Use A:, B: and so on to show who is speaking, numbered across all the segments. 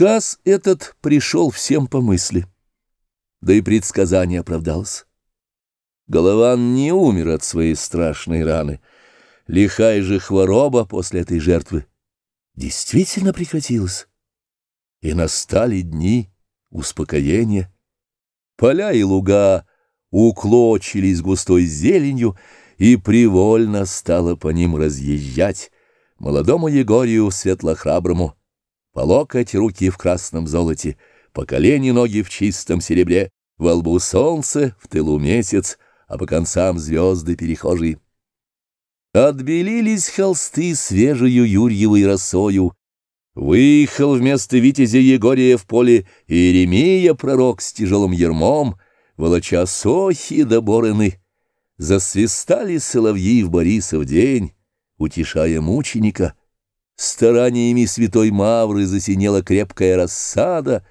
A: Сказ этот пришел всем по мысли, да и предсказание оправдалось. Голован не умер от своей страшной раны. Лихая же хвороба после этой жертвы действительно прекратилась. И настали дни успокоения. Поля и луга уклочились густой зеленью, и привольно стало по ним разъезжать молодому Егорию светлохраброму, по локоть руки в красном золоте, по колени ноги в чистом серебре, во лбу солнце, в тылу месяц, а по концам звезды перехожие. Отбелились холсты свежею Юрьевой росою, Выехал вместо витязя Егория в поле Иеремия пророк с тяжелым ермом, волоча сохи да бороны. Засвистали соловьи в Борисов день, утешая мученика. Стараниями святой Мавры засинела крепкая рассада,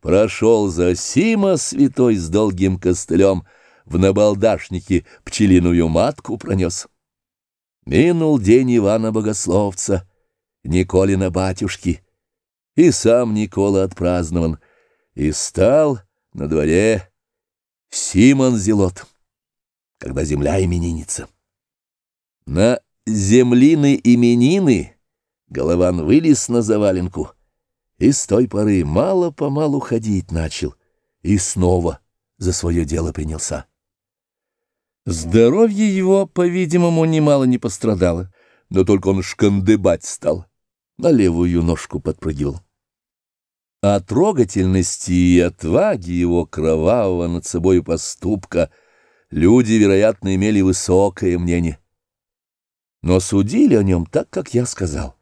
A: Прошел за Сима святой с долгим костылем, В набалдашнике пчелиную матку пронес. Минул день Ивана Богословца, Николина батюшки, и сам Никола отпразднован, и стал на дворе Симон Зелот, когда земля именинница. На землины именины Голован вылез на заваленку и с той поры мало-помалу ходить начал и снова за свое дело принялся. Здоровье его, по-видимому, немало не пострадало, но только он шкандыбать стал, на левую ножку подпрыгивал. О трогательности и отваге его кровавого над собой поступка люди, вероятно, имели высокое мнение. Но судили о нем так, как я сказал.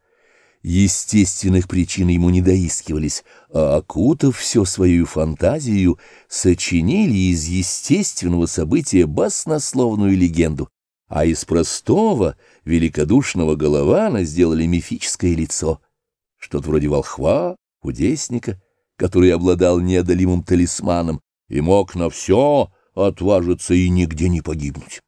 A: Естественных причин ему не доискивались, а, окутав все свою фантазию, сочинили из естественного события баснословную легенду, а из простого, великодушного голована сделали мифическое лицо, что-то вроде волхва, кудесника, который обладал неодолимым талисманом и мог на все отважиться и нигде не погибнуть.